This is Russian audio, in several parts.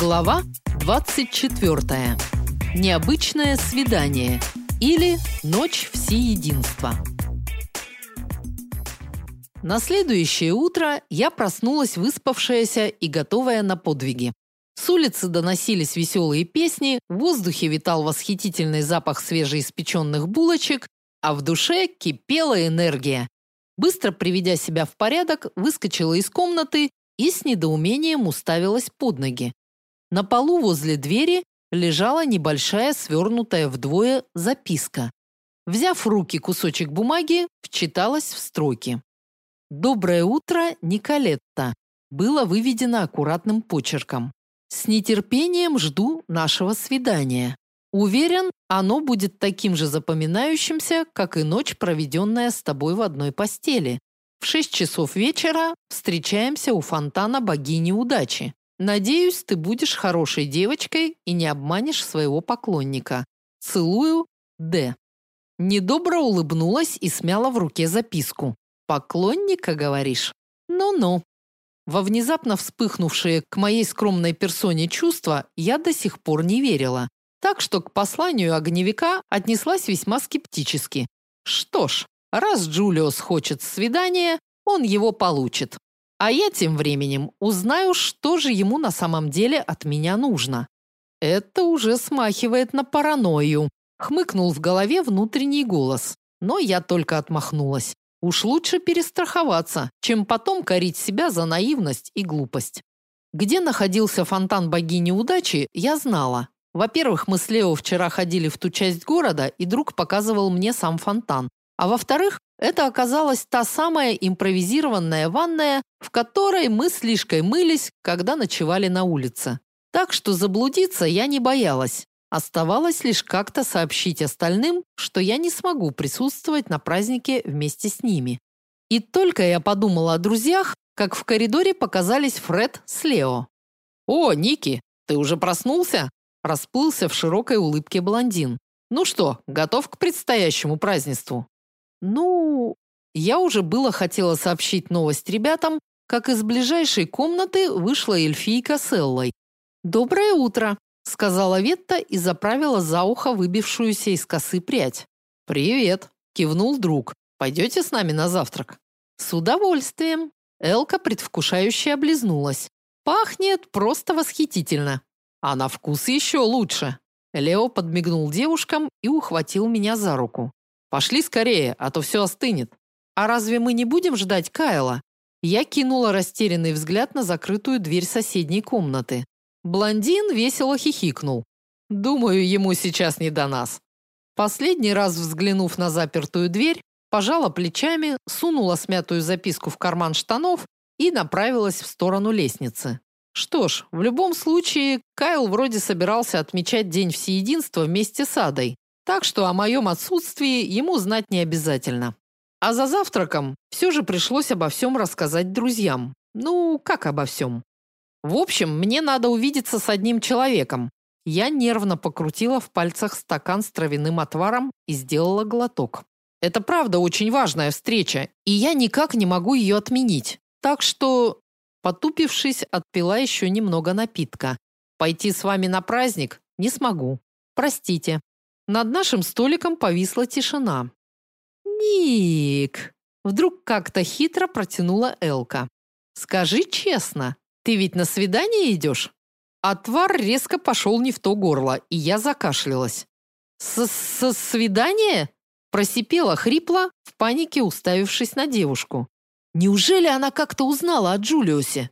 Глава 24. Необычное свидание или Ночь всеединства. На следующее утро я проснулась выспавшаяся и готовая на подвиги. С улицы доносились веселые песни, в воздухе витал восхитительный запах свежеиспеченных булочек, а в душе кипела энергия. Быстро приведя себя в порядок, выскочила из комнаты и с недоумением уставилась под ноги. На полу возле двери лежала небольшая свернутая вдвое записка. Взяв в руки кусочек бумаги, вчиталась в строки. Доброе утро, Николетта, было выведено аккуратным почерком. С нетерпением жду нашего свидания. Уверен, оно будет таким же запоминающимся, как и ночь, проведенная с тобой в одной постели. В шесть часов вечера встречаемся у фонтана богини удачи. Надеюсь, ты будешь хорошей девочкой и не обманешь своего поклонника. Целую, Д. Недобро улыбнулась и смяла в руке записку. Поклонника, говоришь? Ну-ну. Во внезапно вспыхнувшие к моей скромной персоне чувства я до сих пор не верила. Так что к посланию огневика отнеслась весьма скептически. Что ж, раз Джулиус хочет свидания, он его получит. А я тем временем узнаю, что же ему на самом деле от меня нужно. Это уже смахивает на паранойю, хмыкнул в голове внутренний голос. Но я только отмахнулась. Уж лучше перестраховаться, чем потом корить себя за наивность и глупость. Где находился фонтан богини удачи, я знала. Во-первых, мы с Лео вчера ходили в ту часть города, и друг показывал мне сам фонтан. А во-вторых, это оказалась та самая импровизированная ванная, в которой мы слишком мылись, когда ночевали на улице. Так что заблудиться я не боялась. Оставалось лишь как-то сообщить остальным, что я не смогу присутствовать на празднике вместе с ними. И только я подумала о друзьях, как в коридоре показались Фред с Лео. «О, Ники, ты уже проснулся?» Расплылся в широкой улыбке блондин. «Ну что, готов к предстоящему празднеству?» Ну, я уже было хотела сообщить новость ребятам, как из ближайшей комнаты вышла эльфийка с Эллой. Доброе утро, сказала Ветта и заправила за ухо выбившуюся из косы прядь. Привет, кивнул друг. Пойдете с нами на завтрак? С удовольствием. Элка предвкушающе облизнулась. Пахнет просто восхитительно. А на вкус еще лучше. Лео подмигнул девушкам и ухватил меня за руку. Пошли скорее, а то все остынет. А разве мы не будем ждать Кайла? Я кинула растерянный взгляд на закрытую дверь соседней комнаты. Блондин весело хихикнул. Думаю, ему сейчас не до нас. Последний раз взглянув на запертую дверь, пожала плечами, сунула смятую записку в карман штанов и направилась в сторону лестницы. Что ж, в любом случае, Кайл вроде собирался отмечать день всеединства вместе с Адой, так что о моем отсутствии ему знать не обязательно. А за завтраком все же пришлось обо всем рассказать друзьям. Ну, как обо всем? В общем, мне надо увидеться с одним человеком. Я нервно покрутила в пальцах стакан с травяным отваром и сделала глоток. Это правда очень важная встреча, и я никак не могу ее отменить. Так что, потупившись, отпила еще немного напитка. Пойти с вами на праздник не смогу. Простите. Над нашим столиком повисла тишина. «Ник!» Вдруг как-то хитро протянула Элка. «Скажи честно, ты ведь на свидание идешь?» Отвар резко пошел не в то горло, и я закашлялась. «С-с свидание?» Просипела хрипло, в панике уставившись на девушку. Неужели она как-то узнала о Джулиусе?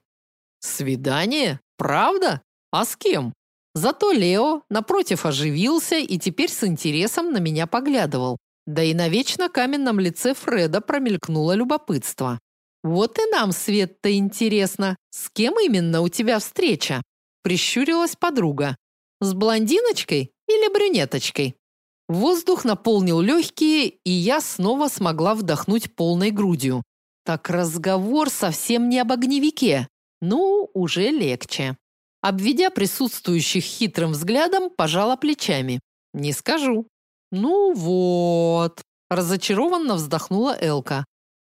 «Свидание? Правда? А с кем?» Зато Лео напротив оживился и теперь с интересом на меня поглядывал. Да и на вечно каменном лице Фреда промелькнуло любопытство. Вот и нам, Свет-то интересно, с кем именно у тебя встреча? Прищурилась подруга. С блондиночкой или брюнеточкой? Воздух наполнил легкие, и я снова смогла вдохнуть полной грудью. Так разговор совсем не об огневике. Ну, уже легче. Обведя присутствующих хитрым взглядом, пожала плечами. Не скажу. Ну вот, разочарованно вздохнула Элка.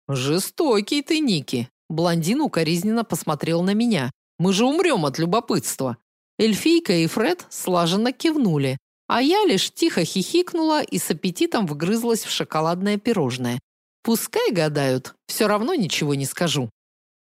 Жестокий ты, Ники. Блондин укоризненно посмотрел на меня. Мы же умрем от любопытства. Эльфийка и Фред слаженно кивнули, а я лишь тихо хихикнула и с аппетитом вгрызлась в шоколадное пирожное. Пускай гадают, все равно ничего не скажу.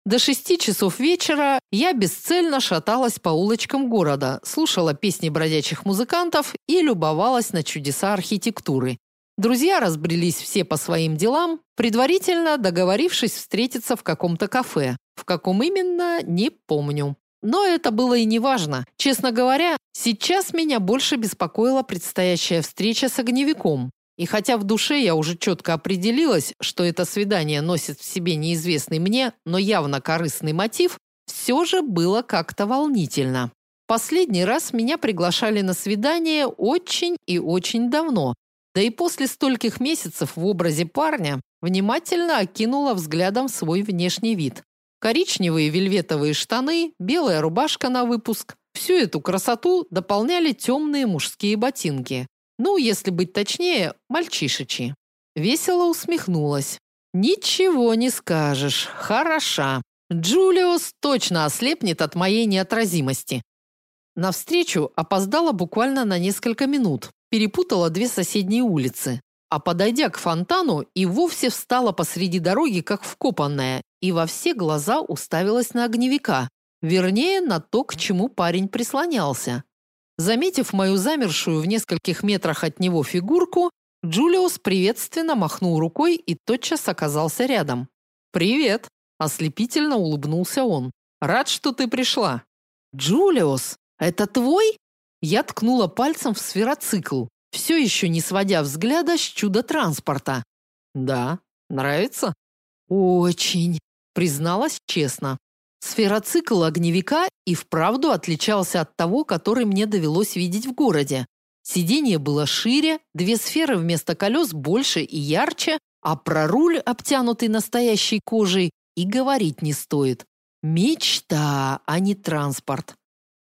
До шести часов вечера я бесцельно шаталась по улочкам города, слушала песни бродячих музыкантов и любовалась на чудеса архитектуры. Друзья разбрелись все по своим делам, предварительно договорившись встретиться в каком-то кафе. В каком именно, не помню. Но это было и не важно. Честно говоря, сейчас меня больше беспокоила предстоящая встреча с огневиком. И хотя в душе я уже четко определилась, что это свидание носит в себе неизвестный мне, но явно корыстный мотив, все же было как-то волнительно. Последний раз меня приглашали на свидание очень и очень давно. Да и после стольких месяцев в образе парня внимательно окинула взглядом свой внешний вид. Коричневые вельветовые штаны, белая рубашка на выпуск. Всю эту красоту дополняли темные мужские ботинки. Ну, если быть точнее, мальчишечьи. Весело усмехнулась. Ничего не скажешь. Хороша. Джулиус точно ослепнет от моей неотразимости. На встречу опоздала буквально на несколько минут. Перепутала две соседние улицы. А подойдя к фонтану, и вовсе встала посреди дороги, как вкопанная, и во все глаза уставилась на огневика, вернее, на то, к чему парень прислонялся. Заметив мою замершую в нескольких метрах от него фигурку, Джулиус приветственно махнул рукой и тотчас оказался рядом. «Привет!» – ослепительно улыбнулся он. «Рад, что ты пришла!» «Джулиус, это твой?» Я ткнула пальцем в сфероцикл, все еще не сводя взгляда с чудо-транспорта. «Да, нравится?» «Очень», – призналась честно. Сфероцикл огневика и вправду отличался от того, который мне довелось видеть в городе. Сиденье было шире, две сферы вместо колес больше и ярче, а про руль, обтянутый настоящей кожей, и говорить не стоит. Мечта, а не транспорт.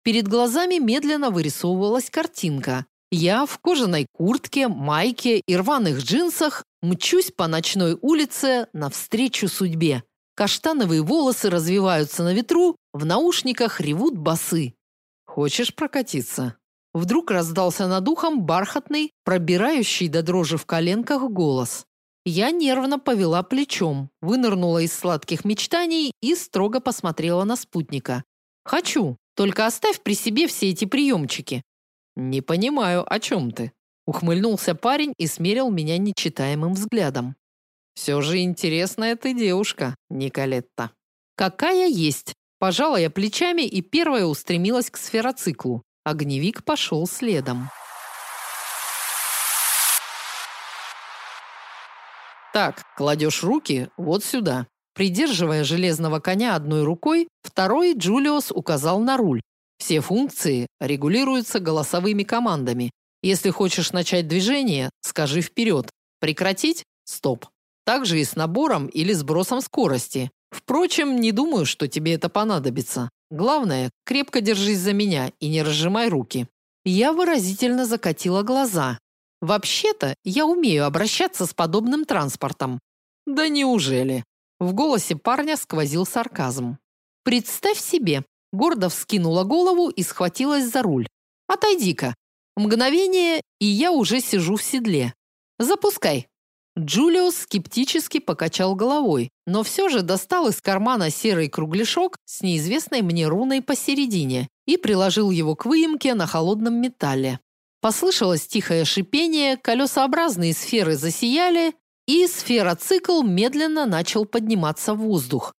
Перед глазами медленно вырисовывалась картинка. Я в кожаной куртке, майке и рваных джинсах мчусь по ночной улице навстречу судьбе. Каштановые волосы развиваются на ветру, в наушниках ревут басы. Хочешь прокатиться? Вдруг раздался над ухом бархатный, пробирающий до дрожи в коленках голос. Я нервно повела плечом, вынырнула из сладких мечтаний и строго посмотрела на спутника. Хочу, только оставь при себе все эти приемчики». Не понимаю, о чем ты? ухмыльнулся парень и смерил меня нечитаемым взглядом. Все же интересная ты девушка, Николетта. Какая есть. Пожала я плечами и первая устремилась к сфероциклу. Огневик пошел следом. Так, кладешь руки вот сюда. Придерживая железного коня одной рукой, второй Джулиус указал на руль. Все функции регулируются голосовыми командами. Если хочешь начать движение, скажи вперед. Прекратить стоп. Также и с набором или сбросом скорости. Впрочем, не думаю, что тебе это понадобится. Главное, крепко держись за меня и не разжимай руки. Я выразительно закатила глаза. Вообще-то, я умею обращаться с подобным транспортом. Да неужели? В голосе парня сквозил сарказм. Представь себе, гордо вскинула голову и схватилась за руль. Отойди-ка. Мгновение, и я уже сижу в седле. Запускай. Джулиус скептически покачал головой, но все же достал из кармана серый кругляшок с неизвестной мне руной посередине и приложил его к выемке на холодном металле. Послышалось тихое шипение, колесообразные сферы засияли, и сфероцикл медленно начал подниматься в воздух.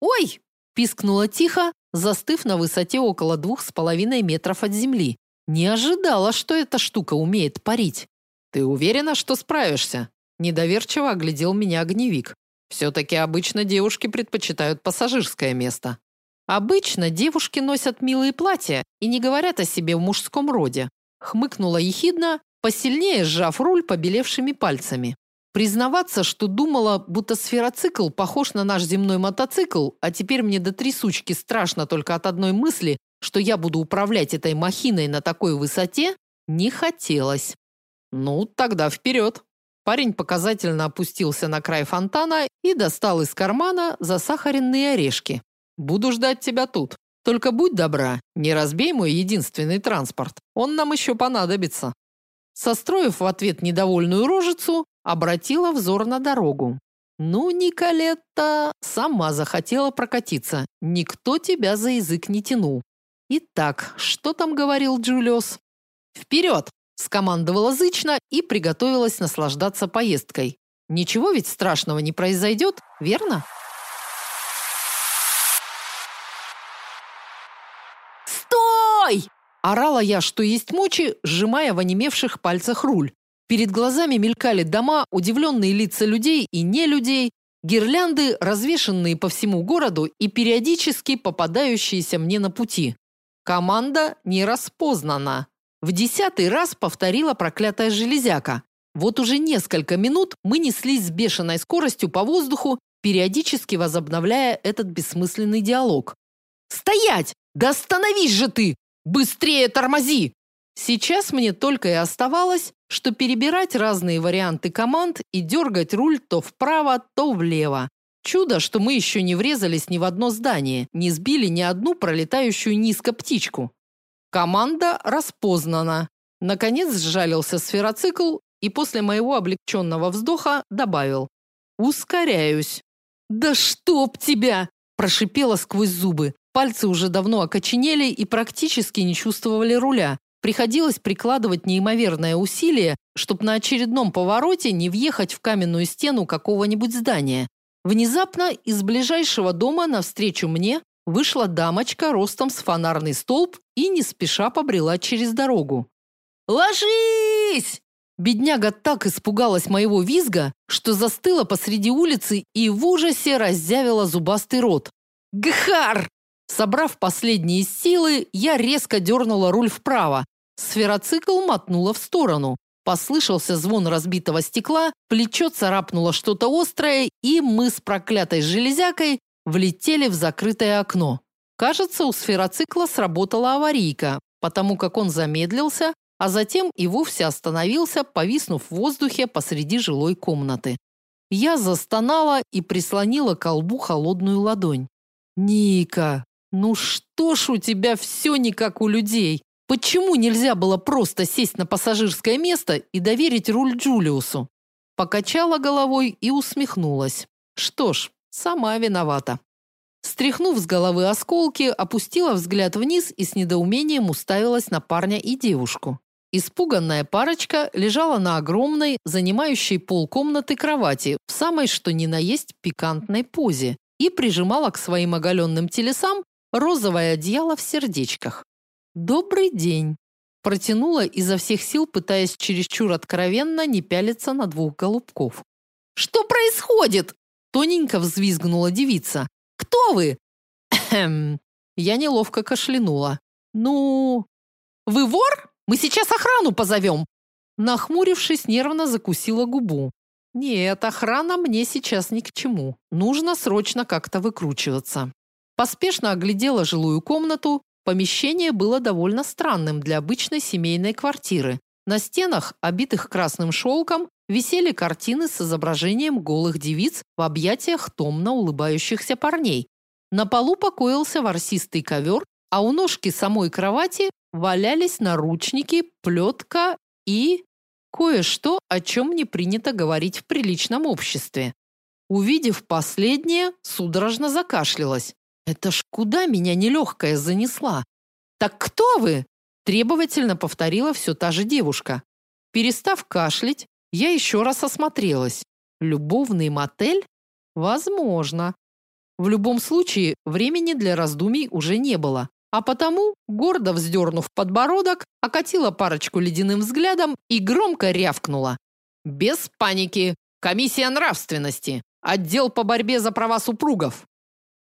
«Ой!» – пискнула тихо, застыв на высоте около двух с половиной метров от земли. Не ожидала, что эта штука умеет парить. «Ты уверена, что справишься?» Недоверчиво оглядел меня огневик. Все-таки обычно девушки предпочитают пассажирское место. Обычно девушки носят милые платья и не говорят о себе в мужском роде. Хмыкнула ехидно, посильнее сжав руль побелевшими пальцами. Признаваться, что думала, будто сфероцикл похож на наш земной мотоцикл, а теперь мне до трясучки страшно только от одной мысли, что я буду управлять этой махиной на такой высоте, не хотелось. Ну, тогда вперед. Парень показательно опустился на край фонтана и достал из кармана засахаренные орешки. Буду ждать тебя тут. Только будь добра, не разбей мой единственный транспорт. Он нам еще понадобится. Состроив в ответ недовольную рожицу, обратила взор на дорогу. Ну, Николетта сама захотела прокатиться. Никто тебя за язык не тянул. Итак, что там говорил Джулиус? «Вперед!» – скомандовала зычно и приготовилась наслаждаться поездкой. Ничего ведь страшного не произойдет, верно? «Стой!» – орала я, что есть мочи, сжимая в онемевших пальцах руль. Перед глазами мелькали дома, удивленные лица людей и не людей, гирлянды, развешанные по всему городу и периодически попадающиеся мне на пути. Команда не распознана. В десятый раз повторила проклятая железяка. Вот уже несколько минут мы неслись с бешеной скоростью по воздуху, периодически возобновляя этот бессмысленный диалог. «Стоять! Да остановись же ты! Быстрее тормози!» Сейчас мне только и оставалось, что перебирать разные варианты команд и дергать руль то вправо, то влево. Чудо, что мы еще не врезались ни в одно здание, не сбили ни одну пролетающую низко птичку. Команда распознана. Наконец сжалился сфероцикл и после моего облегченного вздоха добавил: "Ускоряюсь". "Да чтоб тебя!" прошипела сквозь зубы. Пальцы уже давно окоченели и практически не чувствовали руля. Приходилось прикладывать неимоверное усилие, чтобы на очередном повороте не въехать в каменную стену какого-нибудь здания. Внезапно из ближайшего дома навстречу мне вышла дамочка ростом с фонарный столб и не спеша побрела через дорогу. «Ложись!» Бедняга так испугалась моего визга, что застыла посреди улицы и в ужасе раззявила зубастый рот. «Гхар!» Собрав последние силы, я резко дернула руль вправо. Сфероцикл мотнула в сторону. Послышался звон разбитого стекла, плечо царапнуло что-то острое, и мы с проклятой железякой влетели в закрытое окно. Кажется, у сфероцикла сработала аварийка, потому как он замедлился, а затем и вовсе остановился, повиснув в воздухе посреди жилой комнаты. Я застонала и прислонила к колбу холодную ладонь. Ника, ну что ж у тебя все не как у людей? Почему нельзя было просто сесть на пассажирское место и доверить руль Джулиусу? Покачала головой и усмехнулась. Что ж, сама виновата. Стряхнув с головы осколки, опустила взгляд вниз и с недоумением уставилась на парня и девушку. Испуганная парочка лежала на огромной, занимающей полкомнаты кровати, в самой что ни на есть пикантной позе и прижимала к своим оголенным телесам розовое одеяло в сердечках. Добрый день, протянула изо всех сил, пытаясь чересчур откровенно не пялиться на двух голубков. Что происходит? Тоненько взвизгнула девица. Кто вы? Хм. Я неловко кашлянула. Ну, вы вор? Мы сейчас охрану позовем!» Нахмурившись, нервно закусила губу. Нет, охрана мне сейчас ни к чему. Нужно срочно как-то выкручиваться. Поспешно оглядела жилую комнату, Помещение было довольно странным для обычной семейной квартиры. На стенах, обитых красным шелком, висели картины с изображением голых девиц в объятиях томно улыбающихся парней. На полу покоился ворсистый ковер, а у ножки самой кровати валялись наручники, плетка и кое-что, о чем не принято говорить в приличном обществе. Увидев последнее, судорожно закашлялась. Это ж куда меня нелегкая занесла? Так кто вы? Требовательно повторила все та же девушка. Перестав кашлять, я еще раз осмотрелась. Любовный мотель? Возможно. В любом случае, времени для раздумий уже не было. А потому, гордо вздернув подбородок, окатила парочку ледяным взглядом и громко рявкнула. «Без паники! Комиссия нравственности! Отдел по борьбе за права супругов!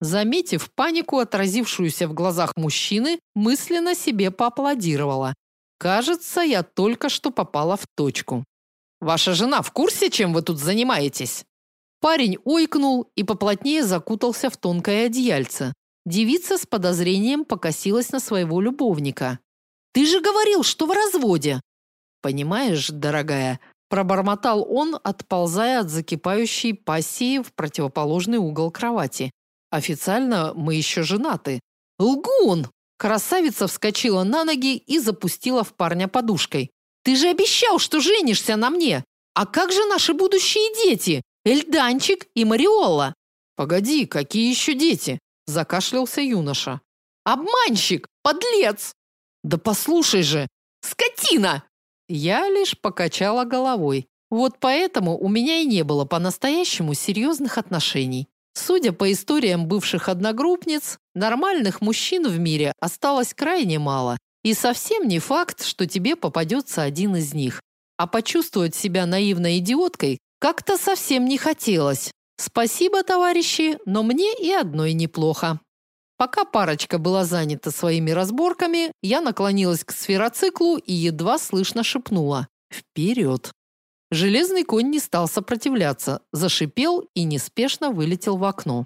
Заметив панику, отразившуюся в глазах мужчины, мысленно себе поаплодировала. Кажется, я только что попала в точку. Ваша жена в курсе, чем вы тут занимаетесь? Парень ойкнул и поплотнее закутался в тонкое одеяльце. Девица с подозрением покосилась на своего любовника. Ты же говорил, что в разводе. Понимаешь, дорогая, пробормотал он, отползая от закипающей пассии в противоположный угол кровати. Официально мы еще женаты. Лгун! Красавица вскочила на ноги и запустила в парня подушкой. Ты же обещал, что женишься на мне. А как же наши будущие дети? Эльданчик и Мариола. Погоди, какие еще дети? закашлялся юноша. Обманщик, подлец. Да послушай же, скотина. Я лишь покачала головой. Вот поэтому у меня и не было по-настоящему серьезных отношений. Судя по историям бывших одногруппниц, нормальных мужчин в мире осталось крайне мало, и совсем не факт, что тебе попадется один из них. А почувствовать себя наивной идиоткой как-то совсем не хотелось. Спасибо, товарищи, но мне и одной неплохо. Пока парочка была занята своими разборками, я наклонилась к сфероциклу и едва слышно шепнула: «Вперед!». Железный конь не стал сопротивляться, зашипел и неспешно вылетел в окно.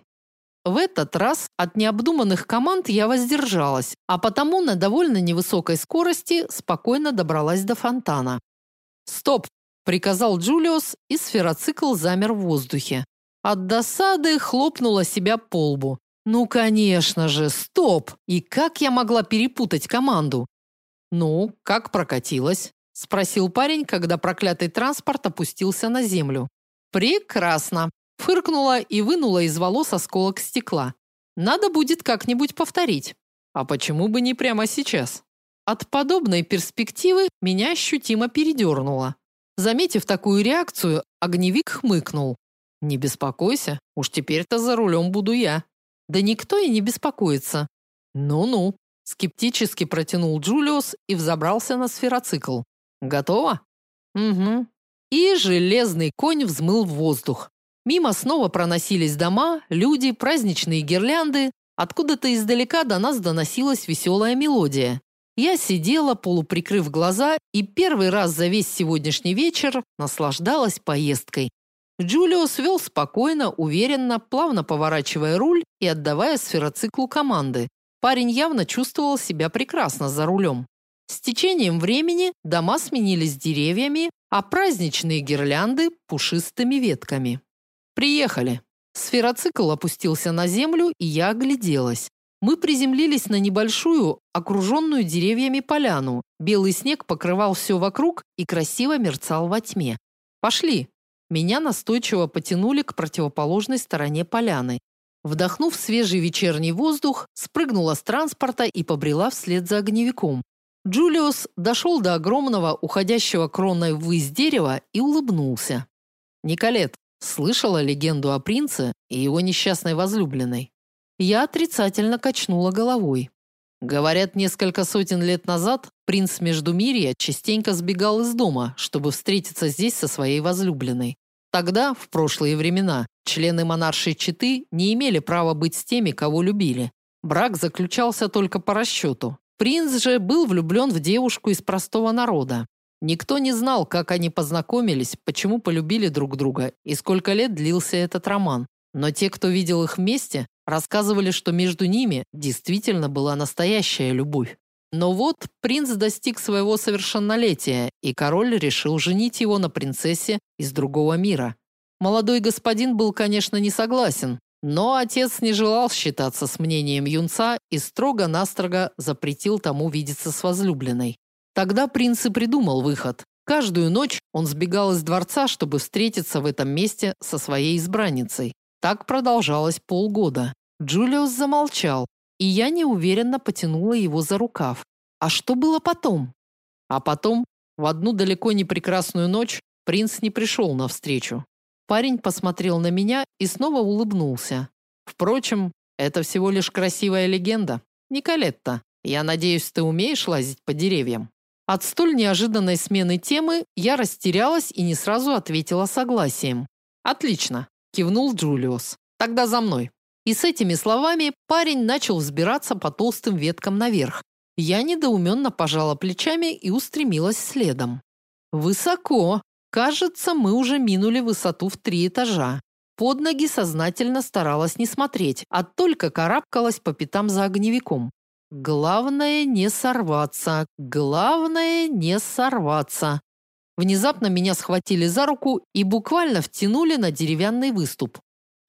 В этот раз от необдуманных команд я воздержалась, а потому на довольно невысокой скорости спокойно добралась до фонтана. "Стоп", приказал Джулиус, и сфероцикл замер в воздухе. От досады хлопнула себя по лбу. Ну, конечно же, стоп. И как я могла перепутать команду? Ну, как прокатилось? Спросил парень, когда проклятый транспорт опустился на землю. Прекрасно, фыркнула и вынула из волос осколок стекла. Надо будет как-нибудь повторить. А почему бы не прямо сейчас? От подобной перспективы меня ощутимо передернуло. Заметив такую реакцию, огневик хмыкнул. Не беспокойся, уж теперь-то за рулем буду я. Да никто и не беспокоится. Ну-ну, скептически протянул Джулиус и взобрался на сфероцикл. Готово? Угу. И железный конь взмыл в воздух. Мимо снова проносились дома, люди, праздничные гирлянды. Откуда-то издалека до нас доносилась веселая мелодия. Я сидела, полуприкрыв глаза, и первый раз за весь сегодняшний вечер наслаждалась поездкой. Джулиус вел спокойно, уверенно, плавно поворачивая руль и отдавая сфероциклу команды. Парень явно чувствовал себя прекрасно за рулем. С течением времени дома сменились деревьями, а праздничные гирлянды пушистыми ветками. Приехали. Сфероцикл опустился на землю, и я огляделась. Мы приземлились на небольшую, окруженную деревьями поляну. Белый снег покрывал все вокруг и красиво мерцал во тьме. Пошли. Меня настойчиво потянули к противоположной стороне поляны. Вдохнув свежий вечерний воздух, спрыгнула с транспорта и побрела вслед за огневиком. Джулиус дошел до огромного, уходящего кроной ввысь дерева и улыбнулся. Николет, слышала легенду о принце и его несчастной возлюбленной? Я отрицательно качнула головой. Говорят, несколько сотен лет назад принц Междумирья частенько сбегал из дома, чтобы встретиться здесь со своей возлюбленной. Тогда, в прошлые времена, члены монаршей четы не имели права быть с теми, кого любили. Брак заключался только по расчету. Принц же был влюблен в девушку из простого народа. Никто не знал, как они познакомились, почему полюбили друг друга и сколько лет длился этот роман. Но те, кто видел их вместе, рассказывали, что между ними действительно была настоящая любовь. Но вот принц достиг своего совершеннолетия, и король решил женить его на принцессе из другого мира. Молодой господин был, конечно, не согласен, но отец не желал считаться с мнением юнца и строго-настрого запретил тому видеться с возлюбленной. Тогда принц и придумал выход. Каждую ночь он сбегал из дворца, чтобы встретиться в этом месте со своей избранницей. Так продолжалось полгода. Джулиус замолчал, и я неуверенно потянула его за рукав. А что было потом? А потом, в одну далеко не прекрасную ночь, принц не пришел навстречу. Парень посмотрел на меня и снова улыбнулся. Впрочем, это всего лишь красивая легенда. Николетта, я надеюсь, ты умеешь лазить по деревьям. От столь неожиданной смены темы я растерялась и не сразу ответила согласием. Отлично, кивнул Джулиус. Тогда за мной. И с этими словами парень начал взбираться по толстым веткам наверх. Я недоуменно пожала плечами и устремилась следом. Высоко, Кажется, мы уже минули высоту в три этажа. Под ноги сознательно старалась не смотреть, а только карабкалась по пятам за огневиком. Главное не сорваться. Главное не сорваться. Внезапно меня схватили за руку и буквально втянули на деревянный выступ.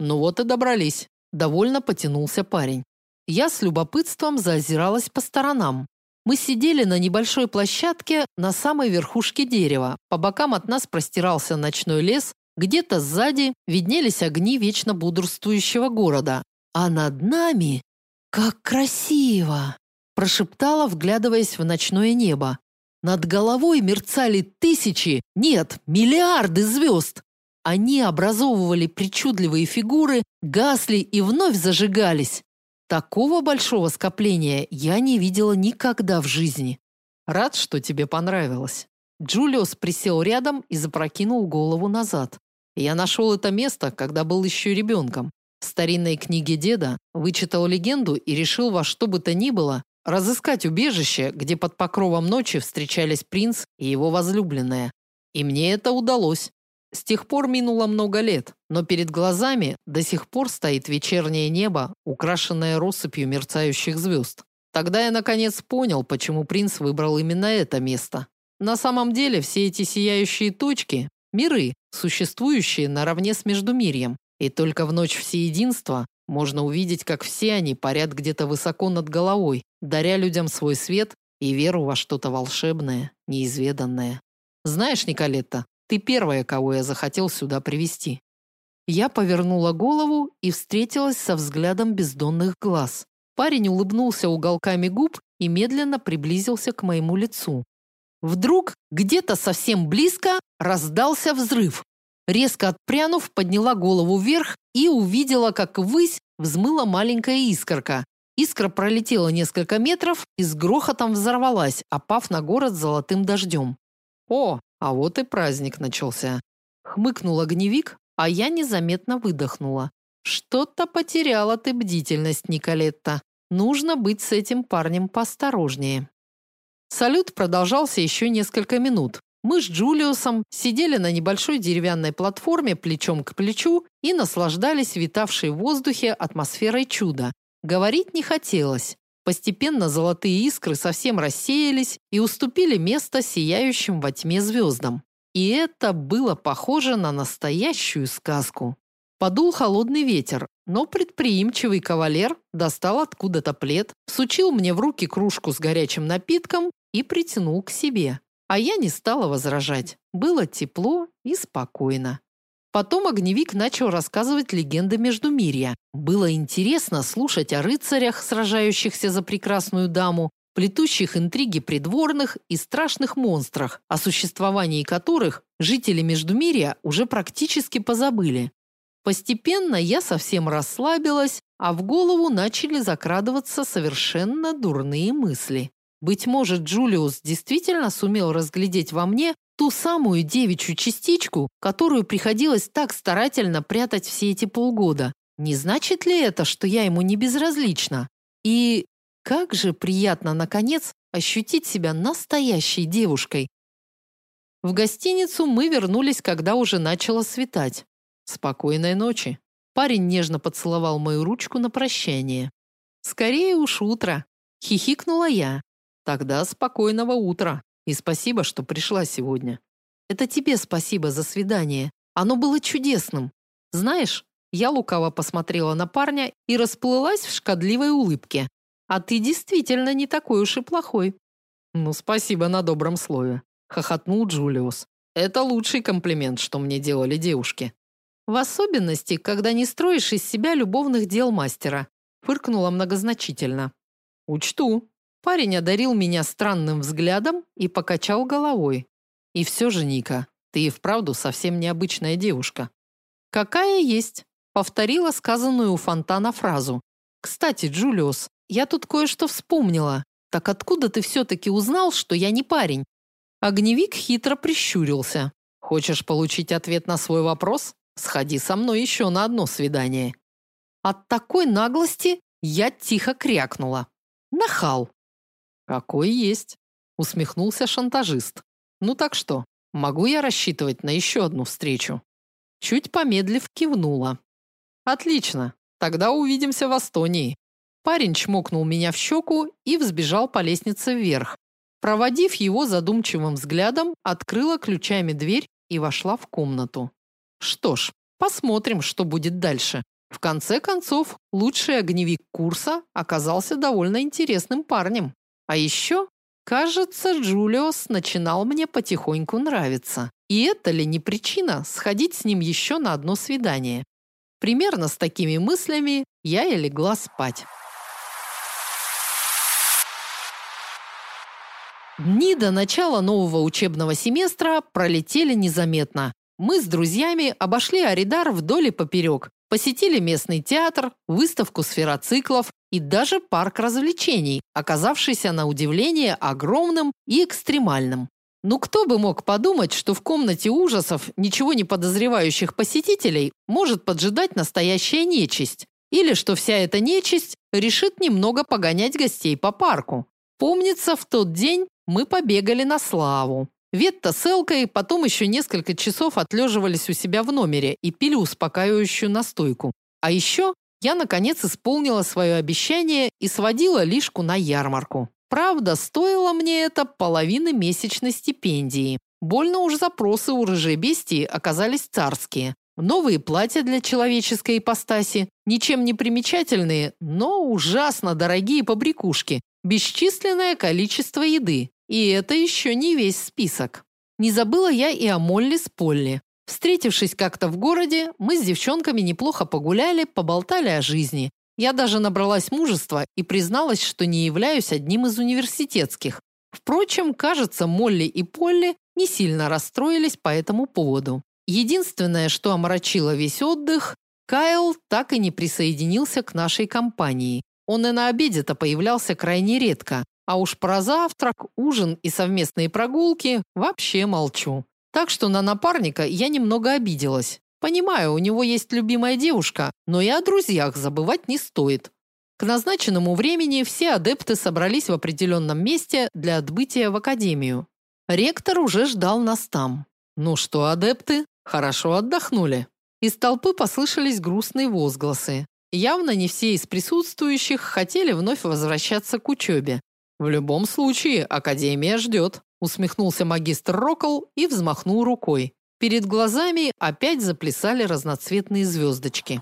Ну вот и добрались. Довольно потянулся парень. я с любопытством заозиралась по сторонам. Мы сидели на небольшой площадке на самой верхушке дерева. По бокам от нас простирался ночной лес, где-то сзади виднелись огни вечно бодрствующего города. А над нами как красиво, прошептала, вглядываясь в ночное небо. Над головой мерцали тысячи, нет, миллиарды звезд. Они образовывали причудливые фигуры, гасли и вновь зажигались. Такого большого скопления я не видела никогда в жизни. Рад, что тебе понравилось. Джулиус присел рядом и запрокинул голову назад. Я нашел это место, когда был еще ребенком. В старинной книге деда вычитал легенду и решил во что бы то ни было разыскать убежище, где под покровом ночи встречались принц и его возлюбленная. И мне это удалось. С тех пор минуло много лет, но перед глазами до сих пор стоит вечернее небо, украшенное россыпью мерцающих звезд. Тогда я наконец понял, почему принц выбрал именно это место. На самом деле, все эти сияющие точки миры, существующие наравне с Междумирьем, и только в ночь всеединства можно увидеть, как все они парят где-то высоко над головой, даря людям свой свет и веру во что-то волшебное, неизведанное. Знаешь, Николетта, ты первая, кого я захотел сюда привести. Я повернула голову и встретилась со взглядом бездонных глаз. Парень улыбнулся уголками губ и медленно приблизился к моему лицу. Вдруг где-то совсем близко раздался взрыв. Резко отпрянув, подняла голову вверх и увидела, как ввысь взмыла маленькая искорка. Искра пролетела несколько метров и с грохотом взорвалась, опав на город золотым дождем. О, а вот и праздник начался. Хмыкнул огневик, а я незаметно выдохнула. Что-то потеряла ты бдительность, Николетта. Нужно быть с этим парнем поосторожнее. Салют продолжался еще несколько минут. Мы с Джулиусом сидели на небольшой деревянной платформе плечом к плечу и наслаждались витавшей в воздухе атмосферой чуда. Говорить не хотелось. Постепенно золотые искры совсем рассеялись и уступили место сияющим во тьме звездам. И это было похоже на настоящую сказку. Подул холодный ветер, но предприимчивый кавалер достал откуда-то плед, сучил мне в руки кружку с горячим напитком и притянул к себе. А я не стала возражать. Было тепло и спокойно. Потом огневик начал рассказывать легенды Междумирья. Было интересно слушать о рыцарях, сражающихся за прекрасную даму, плетущих интриги придворных и страшных монстрах, о существовании которых жители Междумирья уже практически позабыли. Постепенно я совсем расслабилась, а в голову начали закрадываться совершенно дурные мысли. Быть может, Джулиус действительно сумел разглядеть во мне ту самую девичью частичку, которую приходилось так старательно прятать все эти полгода. Не значит ли это, что я ему не безразлична? И как же приятно наконец ощутить себя настоящей девушкой. В гостиницу мы вернулись, когда уже начало светать. Спокойной ночи. Парень нежно поцеловал мою ручку на прощание. Скорее уж утро, хихикнула я. Тогда спокойного утра. И спасибо, что пришла сегодня. Это тебе спасибо за свидание. Оно было чудесным. Знаешь, я лукаво посмотрела на парня и расплылась в шкодливой улыбке. А ты действительно не такой уж и плохой. Ну, спасибо на добром слове, хохотнул Джулиус. Это лучший комплимент, что мне делали девушки. В особенности, когда не строишь из себя любовных дел мастера, фыркнула многозначительно. Учту, Парень одарил меня странным взглядом и покачал головой. И все же, Ника, ты и вправду совсем необычная девушка. Какая есть, повторила сказанную у фонтана фразу. Кстати, Джулиус, я тут кое-что вспомнила. Так откуда ты все таки узнал, что я не парень? Огневик хитро прищурился. Хочешь получить ответ на свой вопрос? Сходи со мной еще на одно свидание. От такой наглости я тихо крякнула. Нахал. Какой есть, усмехнулся шантажист. Ну так что, могу я рассчитывать на еще одну встречу? Чуть помедлив кивнула. Отлично. Тогда увидимся в Астонии. Парень чмокнул меня в щеку и взбежал по лестнице вверх. Проводив его задумчивым взглядом, открыла ключами дверь и вошла в комнату. Что ж, посмотрим, что будет дальше. В конце концов, лучший огневик курса оказался довольно интересным парнем. А еще, кажется, Джулиос начинал мне потихоньку нравиться. И это ли не причина сходить с ним еще на одно свидание? Примерно с такими мыслями я и легла спать. Дни до начала нового учебного семестра пролетели незаметно. Мы с друзьями обошли Аридар вдоль и поперек, посетили местный театр, выставку сфероциклов и даже парк развлечений, оказавшийся на удивление огромным и экстремальным. Ну кто бы мог подумать, что в комнате ужасов ничего не подозревающих посетителей может поджидать настоящая нечисть, или что вся эта нечисть решит немного погонять гостей по парку. Помнится, в тот день мы побегали на славу. Ветта с Элкой потом еще несколько часов отлеживались у себя в номере и пили успокаивающую настойку. А еще я наконец исполнила свое обещание и сводила Лишку на ярмарку. Правда, стоило мне это половины месячной стипендии. Больно уж запросы у рыжей бестии оказались царские. Новые платья для человеческой ипостаси, ничем не примечательные, но ужасно дорогие побрякушки, бесчисленное количество еды. И это еще не весь список. Не забыла я и о Молли с Полли. Встретившись как-то в городе, мы с девчонками неплохо погуляли, поболтали о жизни. Я даже набралась мужества и призналась, что не являюсь одним из университетских. Впрочем, кажется, Молли и Полли не сильно расстроились по этому поводу. Единственное, что омрачило весь отдых, Кайл так и не присоединился к нашей компании. Он и на обеде-то появлялся крайне редко, а уж про завтрак, ужин и совместные прогулки вообще молчу. Так что на напарника я немного обиделась. Понимаю, у него есть любимая девушка, но и о друзьях забывать не стоит. К назначенному времени все адепты собрались в определенном месте для отбытия в академию. Ректор уже ждал нас там. Ну что, адепты, хорошо отдохнули. Из толпы послышались грустные возгласы. Явно не все из присутствующих хотели вновь возвращаться к учебе. В любом случае, академия ждет», – усмехнулся магистр Рокл и взмахнул рукой. Перед глазами опять заплясали разноцветные звездочки.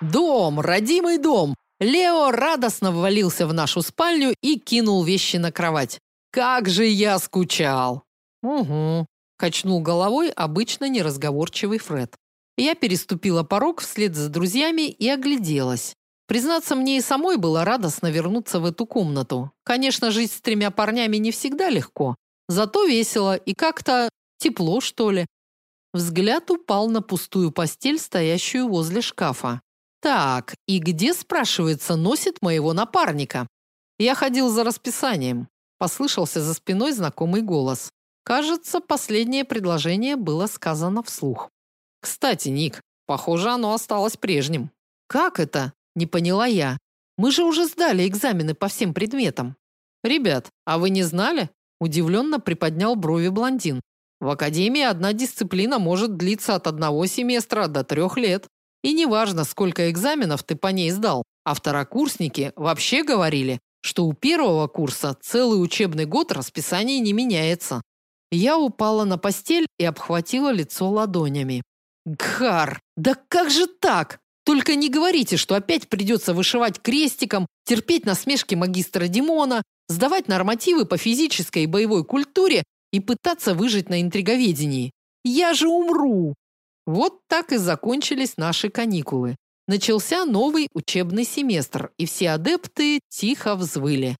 Дом, родимый дом. Лео радостно ввалился в нашу спальню и кинул вещи на кровать. Как же я скучал. Угу, качнул головой обычно неразговорчивый Фред. Я переступила порог вслед за друзьями и огляделась. Признаться, мне и самой было радостно вернуться в эту комнату. Конечно, жить с тремя парнями не всегда легко, зато весело и как-то тепло, что ли. Взгляд упал на пустую постель, стоящую возле шкафа. Так, и где, спрашивается, носит моего напарника? Я ходил за расписанием. Послышался за спиной знакомый голос. Кажется, последнее предложение было сказано вслух. Кстати, Ник, похоже, оно осталось прежним. Как это? Не поняла я. Мы же уже сдали экзамены по всем предметам. Ребят, а вы не знали? Удивленно приподнял брови блондин. В академии одна дисциплина может длиться от одного семестра до трех лет. И неважно, сколько экзаменов ты по ней сдал. А второкурсники вообще говорили, что у первого курса целый учебный год расписание не меняется. Я упала на постель и обхватила лицо ладонями. Гхар, да как же так? Только не говорите, что опять придется вышивать крестиком, терпеть насмешки магистра Димона, сдавать нормативы по физической и боевой культуре и пытаться выжить на интриговедении. Я же умру. Вот так и закончились наши каникулы. Начался новый учебный семестр, и все адепты тихо взвыли.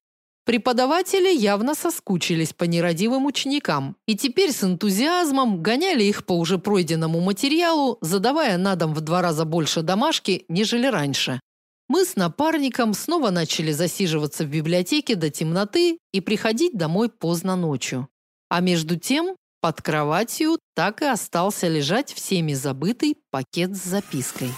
Преподаватели явно соскучились по нерадивым ученикам и теперь с энтузиазмом гоняли их по уже пройденному материалу, задавая на дом в два раза больше домашки, нежели раньше. Мы с напарником снова начали засиживаться в библиотеке до темноты и приходить домой поздно ночью. А между тем, под кроватью так и остался лежать всеми забытый пакет с запиской.